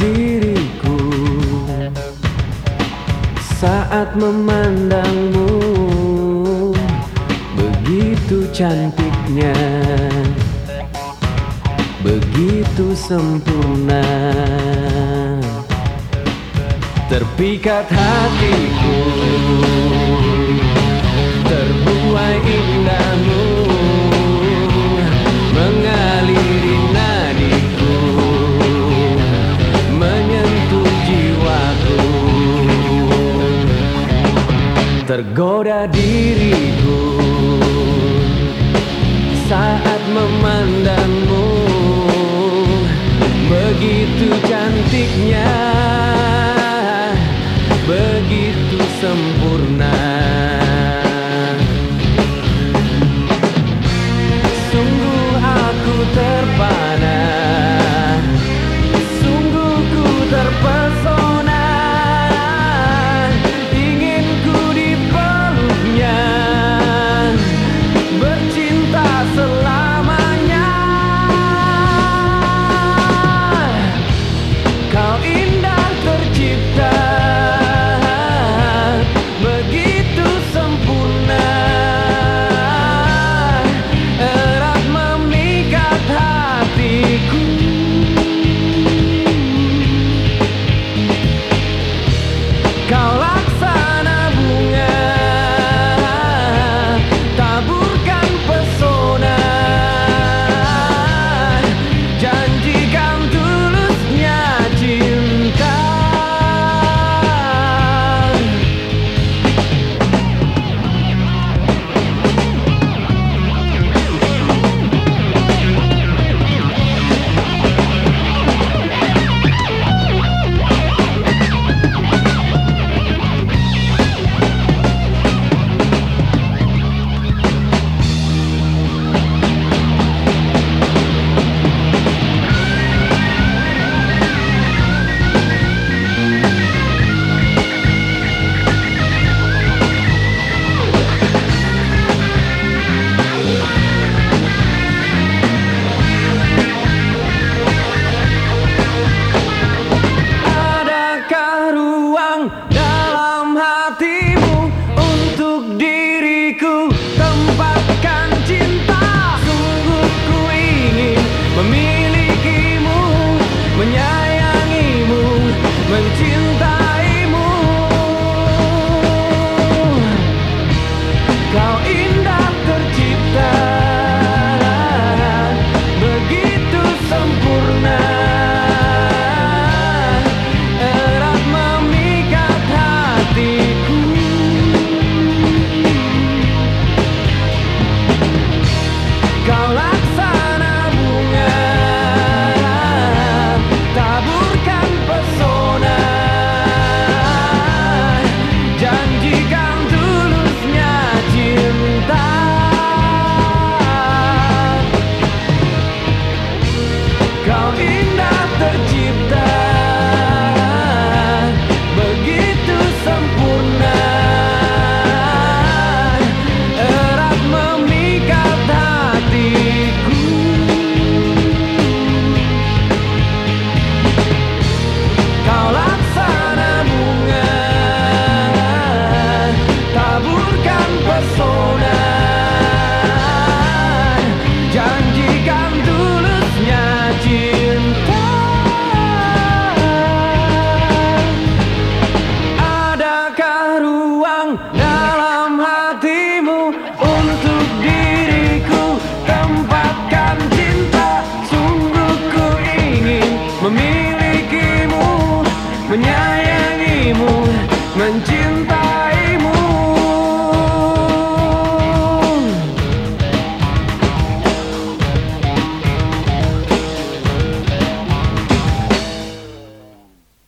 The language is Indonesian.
diriku. Saat memandangmu begitu cantiknya. Begitu sempurna. Terpikat hatiku terbuai ini goda diriku saat memandangmu. Begitu cantik hatimu untuk diriku. Tempatkan cinta. Sungguh ku ingin memilikimu menyayangimu mencintaimu. Kau ingin now